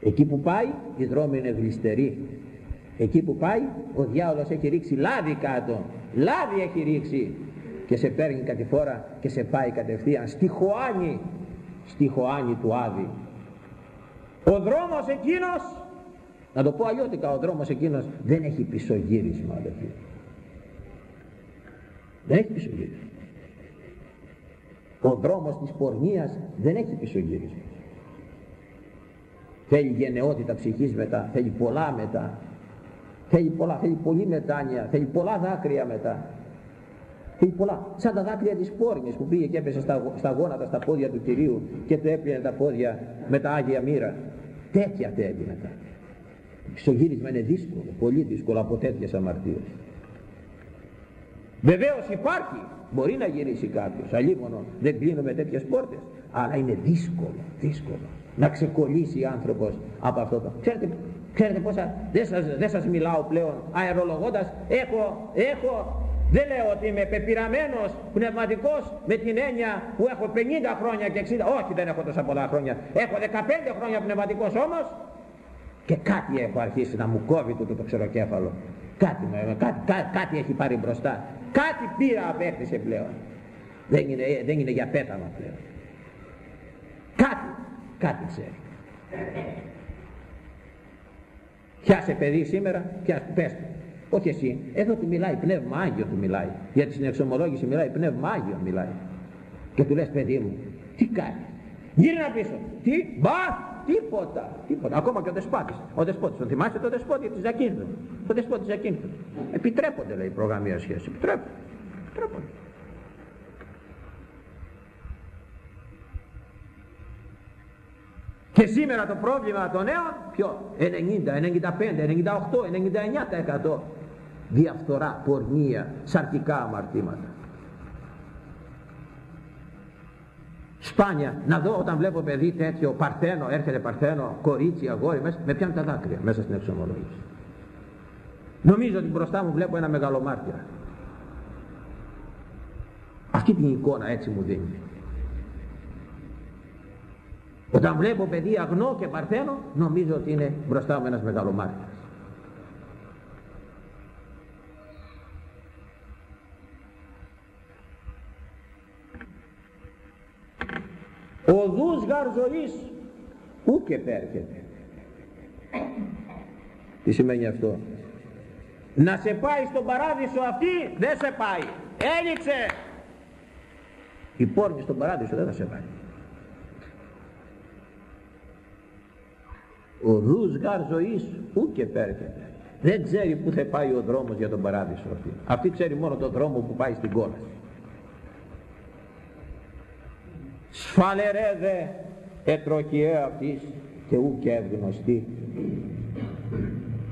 Εκεί που πάει η δρόμη είναι γλιστερή. Εκεί που πάει ο διάολος έχει ρίξει λάδι κάτω, λάδι έχει ρίξει και σε παίρνει κατηφόρα και σε πάει κατευθείαν στη Χωάνη, στη Χωάνη του Άδη ο δρόμος εκείνος, να το πω αλλιώτικα, ο δρόμος εκείνος δεν έχει πισωγύρισμα αδελφοί. Δεν έχει πισωγύρισμα. Ο δρόμος της πορνείας δεν έχει πισωγύρισμα. Θέλει γενναιότητα ψυχής μετά, θέλει πολλά μετά. Θέλει πολλά, θέλει πολύ μετάνοια, θέλει πολλά δάκρυα μετά. Θέλει πολλά. Σαν τα δάκρυα της πόρνης που πήγε και έπεσε στα, στα γόνατα, στα πόδια του Κυρίου και του έπλυνε τα πόδια με τα Άγια Μοίρα. Τέτοια τέλη μετά. Το γύρισμα είναι δύσκολο, πολύ δύσκολο από τέτοιες αμαρτίες. Βεβαίως υπάρχει, μπορεί να γυρίσει κάποιος, αλλήμωνο, δεν κλείνουμε τέτοιες πόρτες, αλλά είναι δύσκολο, δύσκολο να ξεκολλήσει άνθρωπος από αυτό το. Ξέρετε, ξέρετε πόσα, δεν σας, δεν σας μιλάω πλέον αερολογώντας, έχω, έχω δεν λέω ότι είμαι πεπειραμένος πνευματικός με την έννοια που έχω 50 χρόνια και 60, όχι δεν έχω τόσα πολλά χρόνια, έχω 15 χρόνια πνευματικός όμως και κάτι έχω αρχίσει να μου κόβει το, το ξεροκέφαλο. Κάτι, κάτι, κάτι, κάτι έχει πάρει μπροστά. Κάτι πήρα απέκτησε πλέον. Δεν είναι, δεν είναι για πέταμα πλέον. Κάτι, κάτι ξέρει. Πιάσε παιδί σήμερα, πιάσε, πες όχι εσύ, εδώ του μιλάει πνεύμα Άγιο του μιλάει. Για τη συνεξομολόγηση μιλάει πνεύμα Άγιο μιλάει. Και του λες παιδί μου, τι κάνεις; Γύρνα πίσω. Τι, μπα, τίποτα, τίποτα. Ακόμα και ο δεσπότης. Ο δεσπότης, τον θυμάστε το δεσπότη της Ζακίνθου. Το δεσπότη της Ζακίνθου. Επιτρέπονται λέει προγραμμία σχέση. Επιτρέπονται. Επιτρέπονται. Και σήμερα το πρόβλημα των νέων, ποιο, 90, 95, 98, 99% διαφθορά, πορνεία, σαρκικά αμαρτήματα. Σπάνια, να δω όταν βλέπω παιδί τέτοιο παρθένο, έρχεται παρθένο, κορίτσι, αγόρι, μέσα, με πιάνουν τα δάκρυα μέσα στην εξομολόγηση. Νομίζω ότι μπροστά μου βλέπω ένα μεγαλομάρτυρα. Αυτή την εικόνα έτσι μου δίνει. Όταν βλέπω παιδί αγνό και παρθένο, νομίζω ότι είναι μπροστά μου ένας μεγαλομάρτυρας. Οδούς γαρ ζωής ούκ επέρχεται. Τι σημαίνει αυτό; Να σε πάει στον παράδεισο αυτή δεν σε πάει. Έλειξε η πόρνη στον παράδεισο δεν θα σε πάει. Οδούς γαρ ζωής ούκ επέρχεται. Δεν ξέρει που θα πάει ο δρόμος για τον παράδεισο αυτή. Αυτή ξέρει μόνο τον δρόμο που πάει στην κόλαση σφαλερέδε ετροχιέ αυτής και ου και ευγνωστή.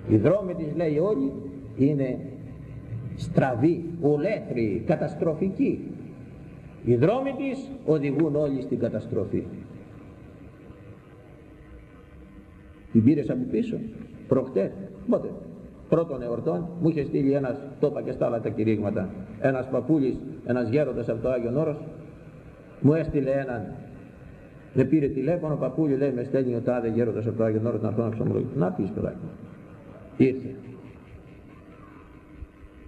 Οι δρόμοι της λέει όλοι είναι στραβοί, ολέθριοι, καταστροφικοί. Οι δρόμοι της οδηγούν όλοι στην καταστροφή. Την πήρες από πίσω προχτές, πότε. Πρώτων εορτών μου είχε στείλει ένας, το είπα και στα άλλα τα κηρύγματα. Ένας παππούλης, ένας γέροντας από το Άγιον Όρος μου έστειλε έναν με πήρε τηλέφωνο, παππούλη λέει με στέλνει ο τάδε γέροντας από το Άγιο Νόρο να έρθω να ξαμολογήσω. Να πεις παιδάκι μου. Ήρθε.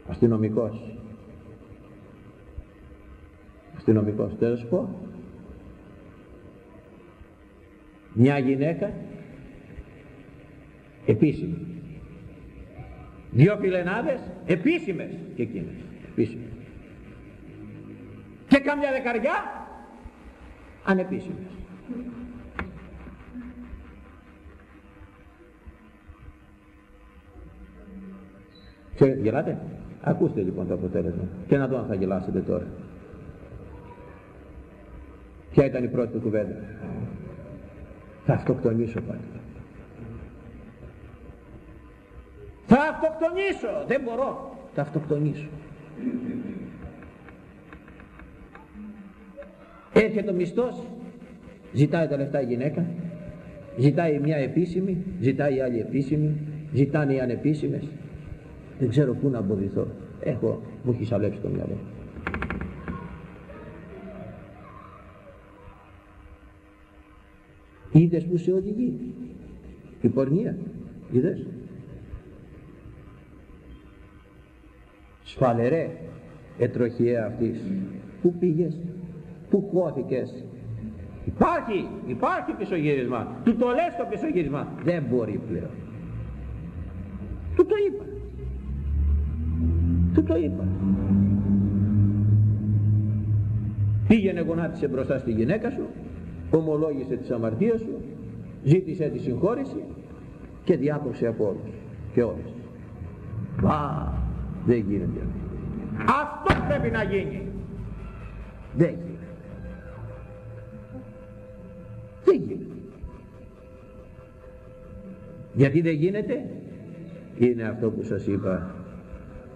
Αστυνομικός. Αστυνομικός. Θέλω σου πω. Μια γυναίκα επίσημη. Δύο φιλενάδες επίσημες και εκείνες. Επίσημες. Και κάμια δεκαριά ανεπίσημες. Ξέρετε, γελάτε; Ακούστε λοιπόν το αποτέλεσμα και να δω αν θα γελάσετε τώρα. Ποια ήταν η πρώτη του κουβέντα; Θα αυτοκτονήσω πάλι. Θα αυτοκτονήσω. Δεν μπορώ. Θα αυτοκτονήσω. Έρχεται ο μισθός, ζητάει τα λεφτά η γυναίκα, ζητάει μια επίσημη, ζητάει η άλλη επίσημη, ζητάνε οι ανεπίσημες. Δεν ξέρω πού να αποδηθώ. Έχω, μου έχει σαλέψει το μυαλό. Είδες που σε οδηγεί. Η πορνεία. Είδες; Σφαλερέ ετροχιέ αυτής. Πού πήγες; Που χώθηκες υπάρχει, υπάρχει πισωγύρισμα. Του το λες το πισωγύρισμα. Δεν μπορεί πλέον. Του το είπα. Του το είπα. Πήγαινε γονάτισε μπροστά στη γυναίκα σου ομολόγησε τις αμαρτίες σου ζήτησε τη συγχώρηση και διάπρωσε από όλους και όλες. Μπα, δεν γίνεται. Αυτό πρέπει να γίνει. Δεν γίνεται. Δεν Γιατί δεν γίνεται; Είναι αυτό που σας είπα.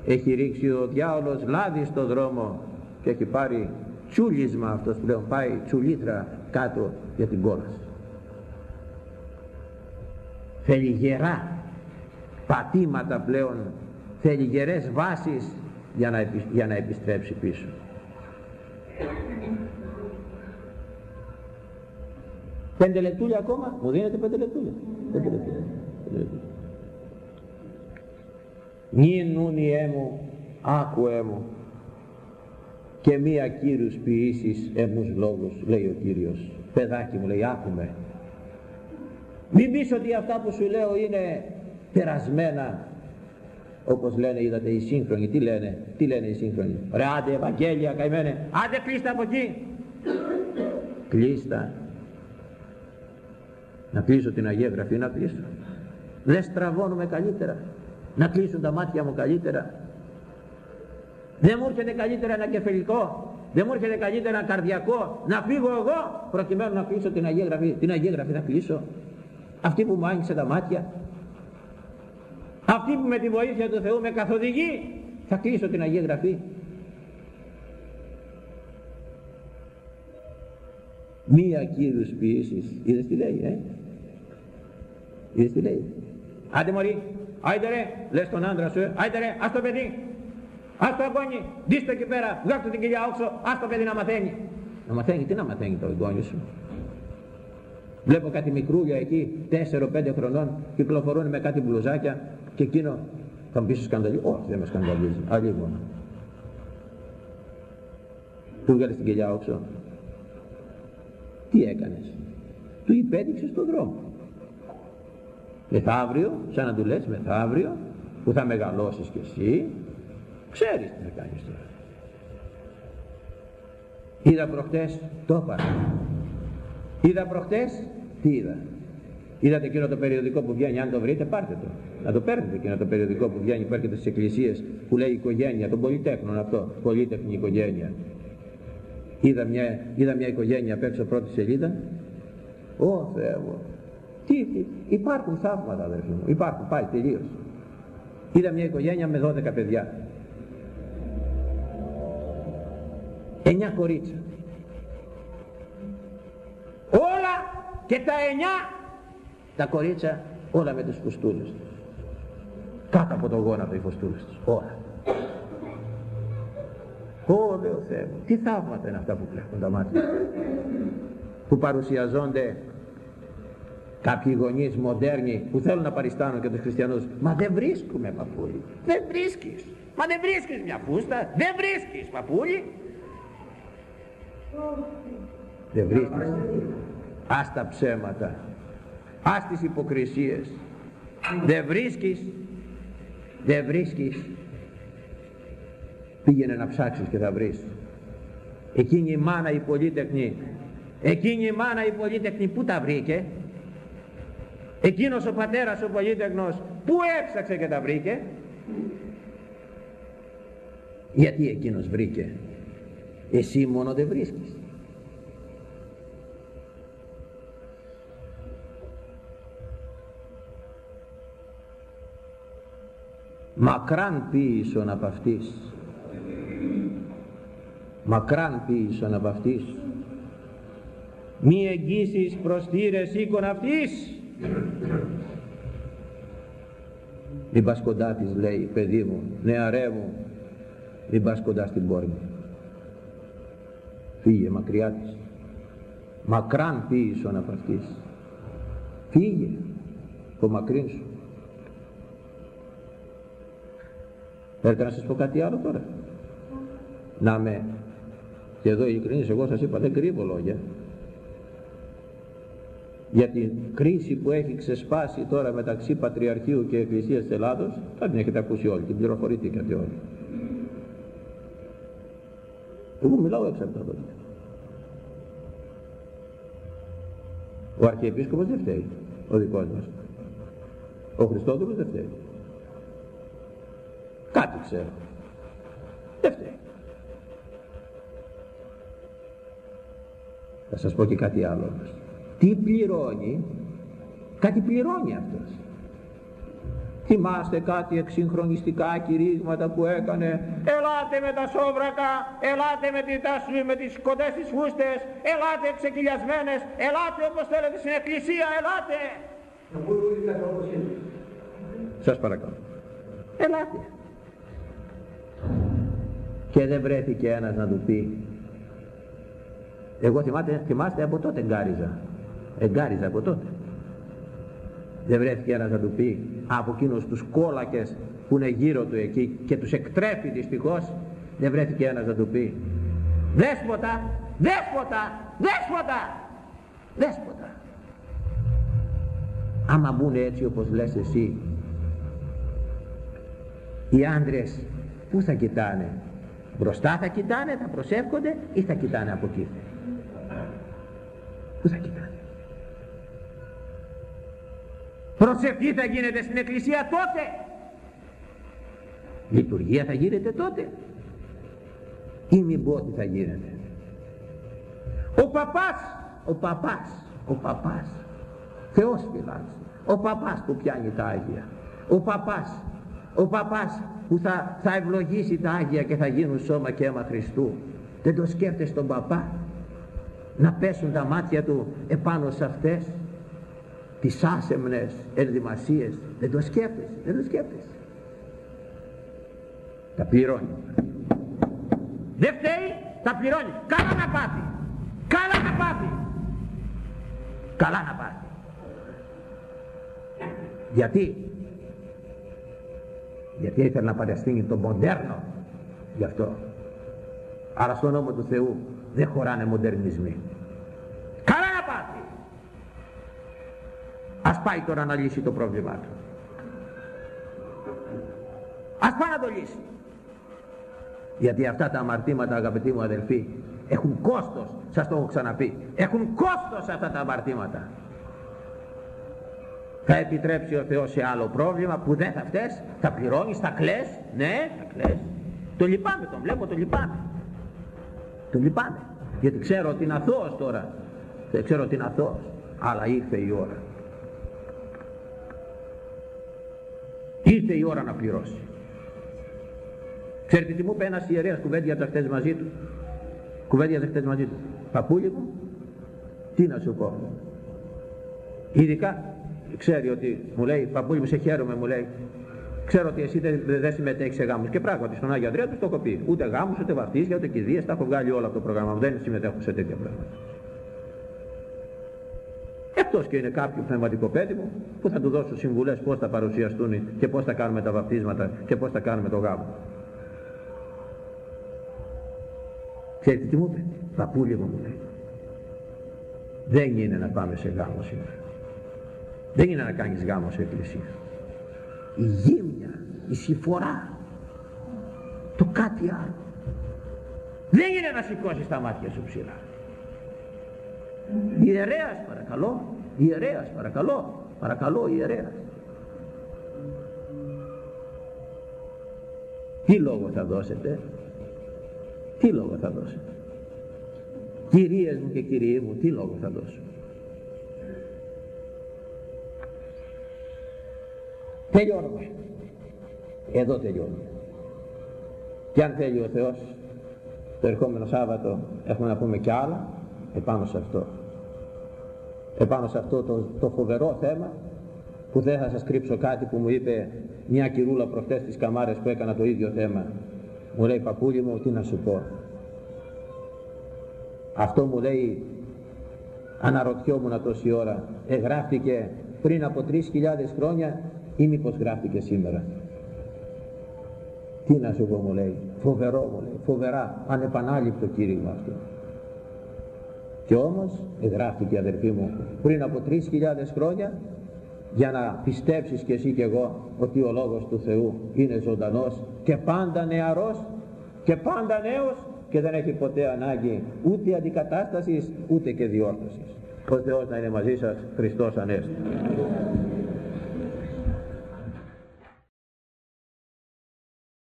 έχει ρίξει ο διάολος λάδι στο δρόμο και έχει πάρει τσούλισμα αυτός πλέον πάει τσουλίτρα κάτω για την κόλαση θέλει γερά πατήματα πλέον θέλει γερές βάσεις για να, για να επιστρέψει πίσω πέντε λεπτούλια ακόμα; Μου δίνετε πέντε λεπτούλια πέντε λεπτούλια, νυν νούνιέ μου άκουέ μου και μία Κύριους ποιήσεις εμούς λόγους λέει ο Κύριος. Παιδάκι μου λέει άκουμε μην πεις ότι αυτά που σου λέω είναι περασμένα όπως λένε είδατε οι σύγχρονοι. Τι λένε τι λένε οι σύγχρονοι; Ρε άντε Ευαγγέλια καημένε. Άντε κλείστα από εκεί. Κλείστα. Να κλείσω την Αγία Γραφή να κλείσω δεν στραβώνουμε καλύτερα να κλείσουν τα μάτια μου καλύτερα. Δεν μου έρχεται καλύτερα ένα κεφαλικό δεν μου έρχεται καλύτερα ένα καρδιακό. Να φύγω εγώ προκειμένου να κλείσω την Αγία Γραφή την Αγία Γραφή να κλείσω. Αυτή που μου άνοιξε τα μάτια. Αυτή που με τη βοήθεια του Θεού με καθοδηγεί. Θα κλείσω την Αγία Γραφή. Μία Κύριος ποιήσεις είδες τι λέει ε; Είδες τι λέει; Άντε μωρή άιντε ρε λες τον άντρα σου ε. άιντε ρε ας το παιδί ας το αγώνι δίστο εκεί πέρα βγάλτε την κοιλιά όξω ας το παιδί να μαθαίνει να μαθαίνει τι να μαθαίνει το εγγόνι σου Βλέπω κάτι μικρούλια εκεί, 4-5 χρονών, κυκλοφορούν με κάτι μπλουζάκια και εκείνο θα μου πεις σκανδαλίζει. Όχι, δεν με σκανδαλίζει. Άλλη μόνο. Του βγάλες την κοιλιά όξω. Τι έκανες; Του υπέδειξες τον δρόμο. Μεθαύριο, σαν να του λες μεθαύριο, που θα μεγαλώσεις κι εσύ, ξέρεις τι θα κάνεις τώρα. Είδα προχτές, το είπα. Είδα προχτές, τι είδα. Είδατε εκείνο το περιοδικό που βγαίνει, αν το βρείτε, πάρτε το. Να το παίρνετε εκείνο το περιοδικό που βγαίνει, που έρχεται στις εκκλησίες, που λέει οικογένεια, των πολυτέχνων αυτό, πολύτεχνη οικογένεια. Είδα μια, είδα μια οικογένεια απ' έξω πρώτη σελίδα. Ω Θεέ μου. Τι, τι, υπάρχουν θαύματα αδερφοί μου, υπάρχουν, πάει τελείως. Είδα μια οικογένεια με 12 παιδιά. 9 κορίτσια. Όλα και τα 9 τα κορίτσια όλα με τις φουστούλες τους. Κάτω από το γόνατο οι φουστούλες τους. Όλα. Ω, λέω Θεέ μου, τι θαύματα είναι αυτά που βλέπουν τα μάτια. Που παρουσιαζόνται κάποιοι γονείς μοντέρνοι που θέλουν να παριστάνουν και τους χριστιανούς. Μα δεν βρίσκουμε παππούλι. Δεν βρίσκεις. Μα δεν βρίσκεις μια φούστα. Δεν βρίσκεις παππούλι. Δεν βρίσκεις. Ας τα ψέματα. Ας τις υποκρισίες. Δεν βρίσκεις. Δεν βρίσκεις. Πήγαινε να ψάξεις και θα βρεις. Εκείνη η μάνα η πολύτεχνη. Εκείνη η μάνα η πολύτεχνη που τα βρήκε. Εκείνος ο πατέρας ο πολύτεχνος που έψαξε και τα βρήκε. Γιατί εκείνος βρήκε. Εσύ μόνο δεν βρίσκεις. μακράν ποιησον από αυτής μακράν ποιησον από αυτής μη εγγύσεις προς θύρες οίκον αυτής μην πας κοντά της λέει παιδί μου νεαρέ μου. Μην πας κοντά στην πόρνη μου. Φύγε μακριά της. Μακράν ποιησον από αυτής φύγε το μακρύν σου. Θέλετε να σας πω κάτι άλλο τώρα. Να με, και εδώ ειλικρινής εγώ σας είπα δεν κρύβω λόγια. Για την κρίση που έχει ξεσπάσει τώρα μεταξύ Πατριαρχείου και Εκκλησίας της Ελλάδος, θα την έχετε ακούσει όλοι, την πληροφορηθήκατε όλοι. Εγώ μιλάω έξω από τα λόγια. Ο Αρχιεπίσκοπος δεν φταίει, ο δικός μας. Ο Χριστόδουλος δεν φταίει. Κάτι ξέρω. Δεν φταίει. Θα σας πω και κάτι άλλο Τι πληρώνει, κάτι πληρώνει αυτός. Θυμάστε κάτι εξυγχρονιστικά κηρύγματα που έκανε; Ελάτε με τα σόβρακα, ελάτε με, τη, με τις κοντές τις φούστες, ελάτε ξεκυλιασμένες, ελάτε όπως θέλετε στην εκκλησία, ελάτε. Σας παρακαλώ. Ελάτε. Και δεν βρέθηκε ένας να του πει εγώ θυμάστε, θυμάστε από τότε εγκάριζα. Εγκάριζα από τότε. Δεν βρέθηκε ένας να του πει από εκείνους τους κόλακες που είναι γύρω του εκεί και τους εκτρέφει δυστυχώς δεν βρέθηκε ένας να του πει δέσποτα, δέσποτα, δέσποτα, δέσποτα. Άμα μπουν έτσι όπως λες εσύ οι άντρες πού θα κοιτάνε μπροστά θα κοιτάνε, θα προσεύχονται ή θα κοιτάνε από εκεί πού θα κοιτάνε; Προσευχή θα γίνεται στην εκκλησία τότε. Λειτουργία θα γίνεται τότε. Ή μην πω τι θα γίνεται ο παπάς ο παπάς ο παπάς Θεός φυλάξει ο παπάς που πιάνει τα Άγια. Ο παπάς ο παπάς που θα, θα ευλογήσει τα Άγια και θα γίνουν σώμα και αίμα Χριστού. Δεν το σκέφτεσαι τον παπά; Να πέσουν τα μάτια του επάνω σε αυτές; Τις άσεμνες ενδυμασίες. Δεν το σκέφτεσαι, δεν το σκέφτεσαι τα πληρώνει. Δεν φταίει, τα πληρώνει. Καλά να πάθει. Καλά να πάθει. Καλά να πάθει. Γιατί; Γιατί ήθελε να παραστήνει τον μοντέρνο γι' αυτό. Άρα στον νόμο του Θεού δεν χωράνε μοντερνισμοί. Καλά να πάθει Ας πάει τώρα να λύσει το πρόβλημά του. Ας πάει να το λύσει. Γιατί αυτά τα αμαρτήματα αγαπητοί μου αδελφοί έχουν κόστος, σας το έχω ξαναπεί. Έχουν κόστος αυτά τα αμαρτήματα. Θα επιτρέψει ο Θεός σε άλλο πρόβλημα που δεν θα φταίς, θα πληρώνεις, θα κλαις, ναι, θα κλαις. Το λυπάμαι, τον βλέπω, το λυπάμαι. Το λυπάμαι. Γιατί ξέρω ότι είναι αθώος τώρα. Δεν ξέρω ότι είναι αθώος. Αλλά ήρθε η ώρα. Ήρθε η ώρα να πληρώσει. Ξέρετε τι μου είπε ένας ιερέας κουβέντιαζε χτες μαζί του. Κουβέντιαζε χτες μαζί του. Παππούλη μου τι να σου πω. Ειδικά ξέρει ότι μου λέει παππούλη μου σε χαίρομαι μου λέει. Ξέρω ότι εσύ δεν, δεν συμμετέχεις σε γάμους και πράγματι στον Άγιο Ανδρέα τους το έχω πει. Ούτε γάμους ούτε βαφτίσια ούτε κηδείες τα έχω βγάλει όλα από το πρόγραμμα μου. Δεν συμμετέχω σε τέτοια πράγματα Εκτός και είναι κάποιο πνευματικό παιδί μου που θα του δώσω συμβουλές πώς θα παρουσιαστούν και πώς θα κάνουμε τα βαπτίσματα και πώς θα κάνουμε το γάμο. Ξέρετε τι μου είπε, παππούλη μου μου λέει. Δεν είναι να πάμε σε γάμο σήμερα. Δεν είναι να κάνεις γάμο σε εκκλησία. Η γύμνια, η συμφορά, το κάτι άλλο. Δεν είναι να σηκώσεις τα μάτια σου ψηλά. Ιερέας παρακαλώ, ιερέας παρακαλώ, παρακαλώ ιερέας. Τι λόγο θα δώσετε, τι λόγο θα δώσετε; Κυρίες μου και κύριοι μου, τι λόγο θα δώσω; Τελειώνουμε. Εδώ τελειώνουμε. Και αν θέλει ο Θεός, το ερχόμενο Σάββατο έχουμε να πούμε κι άλλα επάνω σε αυτό επάνω σε αυτό το, το φοβερό θέμα που δεν θα σας κρύψω κάτι που μου είπε μια κυρούλα προχτές στις καμάρες που έκανα το ίδιο θέμα. Μου λέει παππούλη μου τι να σου πω αυτό μου λέει αναρωτιόμουν τόση ώρα εγγράφτηκε πριν από 3.000 χρόνια ή μήπως γράφτηκε σήμερα τι να σου πω μου λέει φοβερό μου λέει φοβερά ανεπανάληπτο κήρυγμα αυτό και όμως εγγράφηκε αδερφοί μου πριν από 3.000 χρόνια για να πιστέψεις και εσύ και εγώ ότι ο Λόγος του Θεού είναι ζωντανός και πάντα νεαρός και πάντα νέος και δεν έχει ποτέ ανάγκη ούτε αντικατάστασης ούτε και διόρθωσης. Ο Θεός να είναι μαζί σας, Χριστός Ανέστη.